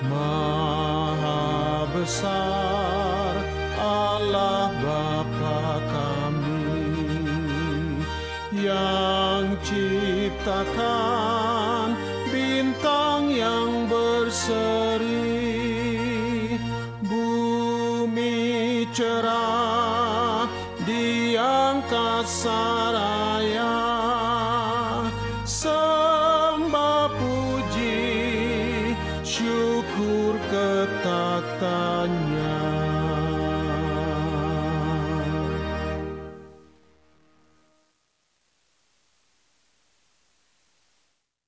Maha besar Allah Bapa kami yang ciptakan bintang yang berseri bumi cerah di angkasa raya puji syukur ketatanya